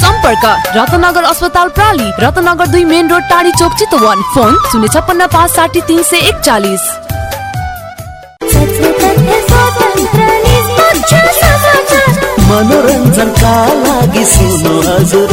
सम्पर्क रत्नगर अस्पताल प्राली रत्नगर दुई मेन रोड टाढी चोक चितवन। फोन शून्य छप्पन्न पाँच साठी तिन सय एकचालिस। मनोरञ्जनका लागि सुन्नु हजुर।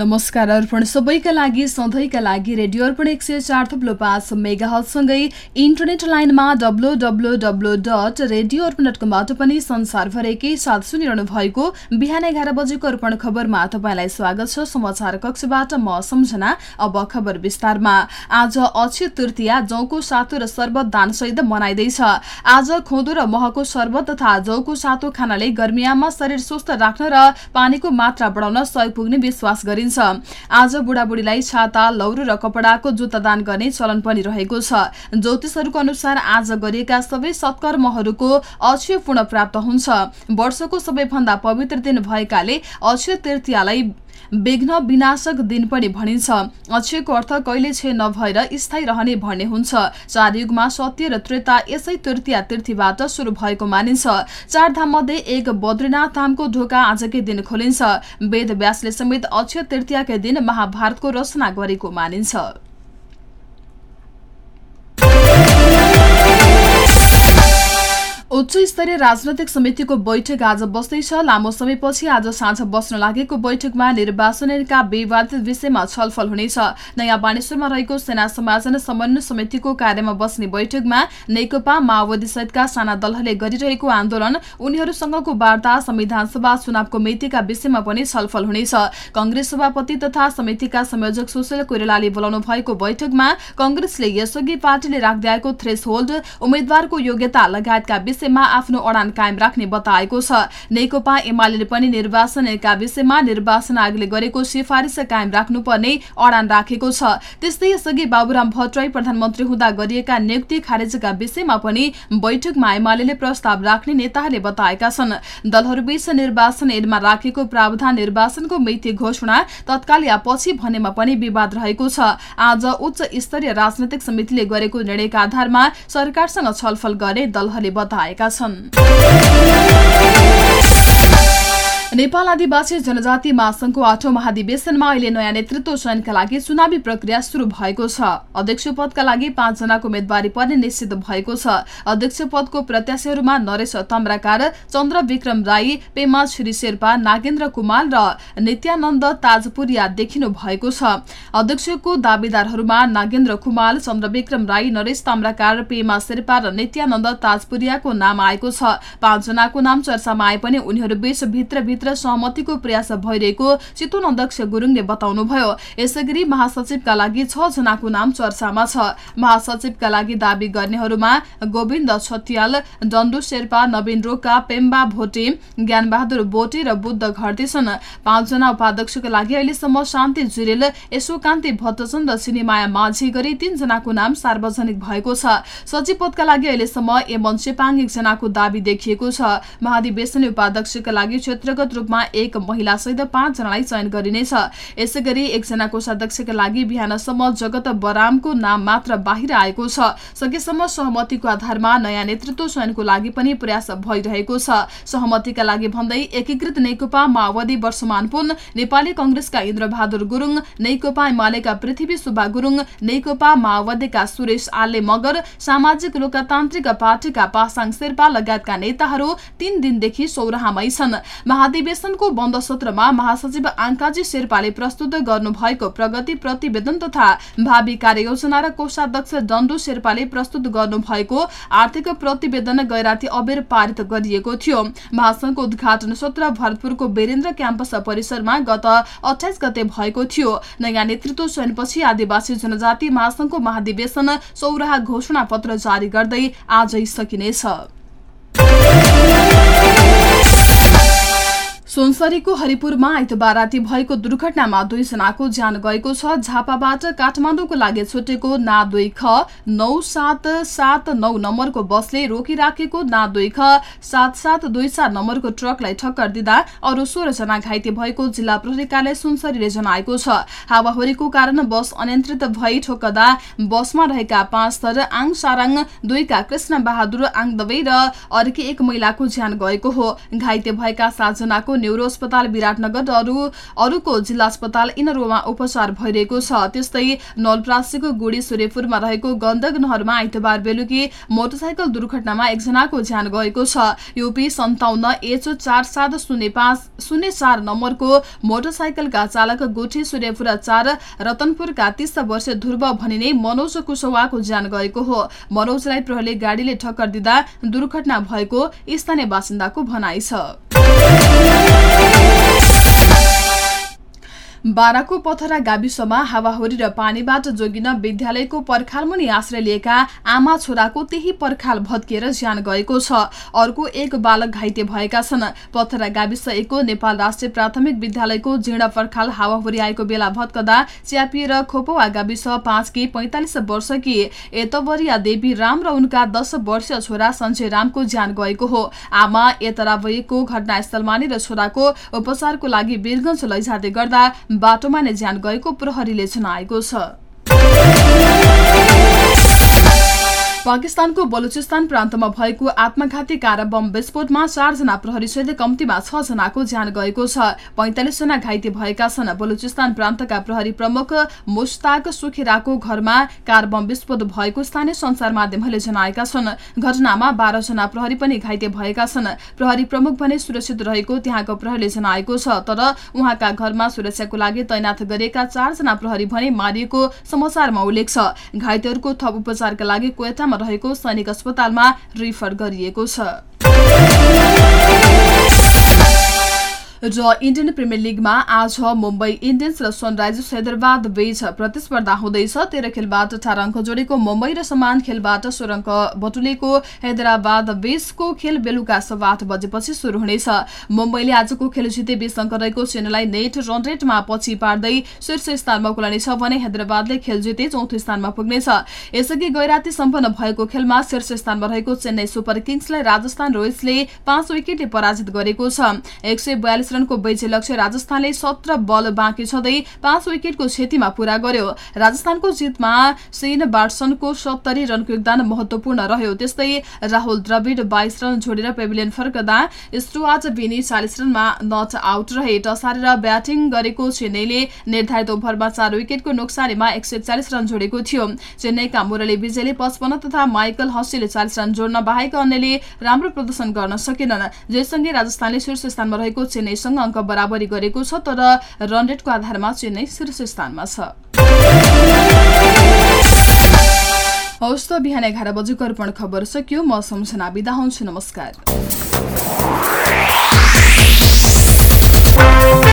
नमस्कार अर्पण। सबैका लागि सधैँका लागि रेडियो अर्पण एक सय चार थप्लो पाँच मेगाहलसँगै इन्टरनेट लाइनमा W W W dot radio Arpan dot कमबाट पनि संसारभरिकै साथ सुनिरहनु भएको बिहान एघार बजेको अर्पण खबरमा तपाईँलाई स्वागत छ। समाचार कक्षबाट म सम्झना अब खबर विस्तारमा। आज अक्षय तृतीया जौको सातो र शरबत दानसहित मनाइँदैछ। आज खोदो र महको शरबत तथा जौको सातो खानाले गर्मियामा शरीर स्वस्थ राख्न र पानीको मात्रा बढाउन सहयोग पुग्ने विश्वास गरिन्छ। आज बुढाबुढीलाई छाता लौरो र कपडाको जुत्ता दान गर्ने चलन पनि रहेको छ। ज्योतिषहरूको अनुसार आज गरिएका सबै सत्कर्महरूको अक्षय पूर्ण प्राप्त हुन्छ। वर्षको सबैभन्दा पवित्र दिन भएकाले अक्षय तृतीयालाई विघ्न विनाशक दिन पनि भनिन्छ। अक्षयको अर्थ कहिले छे नभएर स्थायी रहने भन्ने हुन्छ। चार युगमा सत्य र त्रेता यसै तृतीया तिथिबाट सुरु भएको मानिन्छ। चार धाम मध्ये एक बद्रीनाथ धामको ढोका आजकै दिन खोलिन्छ। वेद व्यासले समेत अक्षय तृतीयाकै दिन महाभारतको रचना गरेको मानिन्छ। उच्च स्तरीय राजनैतिक समितिको बैठक आज बस्दैछ। लामो समयपछि आज साँझ बस्न लागेको बैठकमा निर्वाचनका विवादित विषयमा छलफल हुनेछ। नयाँ बानेश्वरमा रहेको सेना समाजन समन्वय समितिको कार्यमा बस्ने बैठकमा नेकपा माओवादी सहितका साना दलहरूले गरिरहेको आन्दोलन उनीहरूसँगको वार्ता संविधान सभा चुनावको मितिका विषयमा पनि छलफल हुनेछ। कंग्रेस सभापति तथा समितिका संयोजक सुशील कोइरालाले बोलाउनु भएको बैठकमा कंग्रेसले यसअघि पार्टीले राख्दै आएको थ्रेस होल्ड उम्मेद्वारको योग्यता लगायतका विषयमा आफ्नो अडान कायम राख्ने बताएको छ। नेकपा एमाले पनि निर्वाचनका विषयमा निर्वाचन आयोगले गरेको सिफारिस कायम राख्नुपर्ने अडान राखेको छ। त्यस्तै यसअघि बाबुराम भट्टराई प्रधानमन्त्री हुँदा गरिएका नियुक्ति खारेजका विषयमा पनि बैठकमा एमाले प्रस्ताव राख्ने नेताहरूले बताएका छन्। दलहरूबीच निर्वाचन ऐनमा राखेको प्रावधान निर्वाचनको मिति घोषणा तत्काल या पछि भन्नेमा पनि विवाद रहेको छ। आज उच्च स्तरीय राजनैतिक समितिले गरेको निर्णयका आधारमा सरकारसँग छलफल गर्ने दलहरूले बताएका छन् नेपाल आदिवासी जनजाति महासंघको आठौं महाधिवेशनमा अहिले नयाँ नेतृत्व चयनका लागि चुनावी प्रक्रिया शुरू भएको छ। अध्यक्ष पदका लागि पाँचजनाको उम्मेद्वारी पर्ने निश्चित भएको छ। अध्यक्ष पदको प्रत्याशीहरूमा नरेश ताम्राकार चन्द्र विक्रम राई पेमा छिरी शेर्पा नागेन्द्र कुमार र नित्यानन्द ताजपुरिया देखिनु भएको छ। अध्यक्षको दावेदारहरूमा नागेन्द्र कुमार चन्द्रविक्रम राई नरेश ताम्राकार पेमा शेर्पा र नित्यानन्द ताजपुरियाको नाम आएको छ। पाँचजनाको नाम चर्चामा आए पनि उनीहरूबीच भित्रभित्र सहमतिको प्रयास भइरहेको चितवन अध्यक्ष गुरुङले बताउनुभयो। यसै गरी महासचिवका लागि छ जनाको नाम चर्चामा छ। महासचिवका लागि दावी गर्नेहरूमा गोविन्द छतियाल डन्डु शेर्पा नवीन रोका पेम्बा भोटे ज्ञानबहादुर बोटे र बुद्ध घरती छन् पाँचजना उपाध्यक्षका लागि अहिलेसम्म शान्ति जुरेल यशोकान्ति भट्टचन्द र सिनेमाया माझी गरी तीनजनाको नाम सार्वजनिक भएको छ। सचिव पदका लागि अहिलेसम्म एमन चेपाङ एकजनाको दावी देखिएको छ। महाधिवेशन उपाध्यक्षका लागि क्षेत्रगत रूपमा एक महिलासहित पाँचजनालाई चयन गरिनेछ। यसै गरी एकजना कोषाध्यक्षका लागि बिहानसम्म जगत बरामको नाम मात्र बाहिर आएको छ। सकेसम्म सहमतिको आधारमा नयाँ नेतृत्व चयनको लागि पनि प्रयास भइरहेको छ। सहमतिका लागि भन्दै एकीकृत नेकपा माओवादी वर्षमान पुन नेपाली कंग्रेसका इन्द्रबहादुर गुरुङ नेकपा एमालेका पृथ्वी सुब्बा गुरुङ नेकपा माओवादीका सुरेश आले मगर सामाजिक लोकतान्त्रिक पार्टीका पासाङ शेर्पा लगायतका नेताहरू तीन दिनदेखि सौराहामै छन्। महाधिवेशनको बन्द सत्रमा महासचिव आङ्काजी शेर्पाले प्रस्तुत गर्नुभएको प्रगति प्रतिवेदन तथा भावी कार्ययोजना र कोषाध्यक्ष डन्डु शेर्पाले प्रस्तुत गर्नुभएको आर्थिक प्रतिवेदन गैराती अबेर पारित गरिएको थियो। महासंघको उद्घाटन सत्र भरतपुरको वीरेन्द्र क्याम्पस परिसरमा गत अठाइस गते भएको थियो। नयाँ नेतृत्व चयनपछि आदिवासी जनजाति महासंघको महाधिवेशन सौराहा घोषणा पत्र जारी गर्दै आजै सकिनेछ। सोनसरीको हरिपुरमा आइतबार राति भएको दुर्घटनामा दुईजनाको ज्यान गएको छ। झापाबाट काठमाडौँको लागि छुटेको ना दुई ख नौ सात सात नौ नम्बरको बसले रोकिराखेको ना दुई ख सात सात दुई चार नम्बरको ट्रकलाई ठक्कर दिँदा अरू सोह्रजना घाइते भएको जिल्ला प्रहरी कार्यालय सुनसरीले जनाएको छ। हावाहुरीको कारण बस अनियन्त्रित भई ठोक्दा बसमा रहेका पाँच थर आङ साराङ दुईका कृष्ण बहादुर आङदवै र अर्की एक महिलाको ज्यान गएको हो। घाइते भएका सातजनाको न्युरो अस्पताल विराटनगर र अरू अरूको जिल्ला अस्पताल यिनीहरूमा उपचार भइरहेको छ। त्यस्तै नलप्रासीको गुडी सूर्यपुरमा रहेको गण्डक नहरमा आइतबार बेलुकी मोटरसाइकल दुर्घटनामा एकजनाको ज्यान गएको छ। युपी सन्ताउन्न एच चार सात शून्य पाँच शून्य चार नम्बरको मोटरसाइकलका चालक गुठी सूर्यपुर चार रतनपुरका तीस वर्ष ध्रुव भनिने मनोज कुशवाको ज्यान गएको हो। मनोजलाई प्रहरीले गाडीले ठक्कर दिँदा दुर्घटना भएको स्थानीय बासिन्दाको भनाइ छ। बाराको पथरा गाविसमा हावाहुरी र पानीबाट जोगिन विद्यालयको पर्खालमुनि आश्रय लिएका आमा छोराको त्यही पर्खाल भत्किएर ज्यान गएको छ। अर्को एक बालक घाइते भएका छन्। पथरा गाविस एकको नेपाल राष्ट्रिय प्राथमिक विद्यालयको जीर्ण पर्खाल हावाहुरी आएको बेला भत्कदा च्यापिएर खोपवा गाविस पाँचकी पैंतालिस वर्षकी एतवरिया देवी राम र उनका दस वर्षीय छोरा सञ्जय रामको ज्यान गएको हो। आमा एतरावयको घटनास्थलमा नै र छोराको उपचारको लागि वीरगंज लैजाँदै गर्दा बाटोमा नै ज्यान गएको प्रहरीले जनाएको छ। पाकिस्तानको बलुचिस्तान प्रान्तमा भएको आत्मघाती कार बम विस्फोटमा चारजना प्रहरीसहित कम्तीमा छ जनाको ज्यान गएको छ। पैंतालिसजना घाइते भएका छन्। बलुचिस्तान प्रान्तका प्रहरी प्रमुख मुस्ताक सुखेराको घरमा कार बम विस्फोट भएको स्थानीय संचार माध्यमहरूले जनाएका छन्। घटनामा बाह्रजना प्रहरी पनि घाइते भएका छन्। प्रहरी प्रमुख भने सुरक्षित रहेको त्यहाँको प्रहरीले जनाएको छ तर उहाँका घरमा सुरक्षाको लागि तैनाथ गरिएका चारजना प्रहरी भने मारिएको समाचारमा उल्लेख छ। घाइतेहरूको थप उपचारका लागि कोयटा रहेको सैनिक अस्पतालमा रिफर गरिएको छ। र इन्डियन प्रिमियर लिगमा आज मुम्बई इन्डियन्स र सनराइजर्स हैदराबाद बीच प्रतिस्पर्धा हुँदैछ। तेह्र खेलबाट अठार अङ्क जोडेको मुम्बई र समान खेलबाट सोह्र अङ्क बटुलेको हैदराबाद बीचको खेल बेलुका सवा आठ बजेपछि शुरू हुनेछ। मुम्बईले आजको खेल जिते बीस अङ्क रहेको चेन्नईलाई नेट रन रेटमा पछि पार्दै शीर्ष स्थानमा कुलानेछ भने हैदराबादले खेल जिते चौथो स्थानमा पुग्नेछ। यसअघि गैराती सम्पन्न भएको खेलमा शीर्ष स्थानमा रहेको चेन्नई सुपर किङ्सलाई राजस्थान रोयल्सले पाँच विकेटले पराजित गरेको छ। एक रनको वैज्य लक्ष्य राजस्थानले सत्र बल बाँकी छँदै पाँच विकेटको क्षतिमा पूरा गर्यो। राजस्थानको जितमा सेन बार्सनको सत्तरी रनको योगदान महत्वपूर्ण रह्यो। त्यस्तै राहुल द्रविड बाइस रन छोडेर पेभिलियन फर्कदा स्टुआज बिनी चालिस रनमा नट आउट रहे। टस हारेर ब्याटिङ गरेको चेन्नईले निर्धारित ओभरमा चार विकेटको नोक्सानीमा एक रन जोडेको थियो। चेन्नईका मुरली विजयले पचपन्न तथा माइकल हसीले चालिस रन जोड्न बाहेक अन्यले राम्रो प्रदर्शन गर्न सकेनन्। जयसँगै राजस्थानले शीर्ष स्थानमा रहेको चेन्नईसँग अङ्क बराबरी गरेको छ तर रन रेटको आधारमा चेन्नई शीर्ष स्थानमा छ। हौस् त बिहान एघार बजेको अर्पण खबर सकियो म सम्झना बिदा हुन्छु नमस्कार।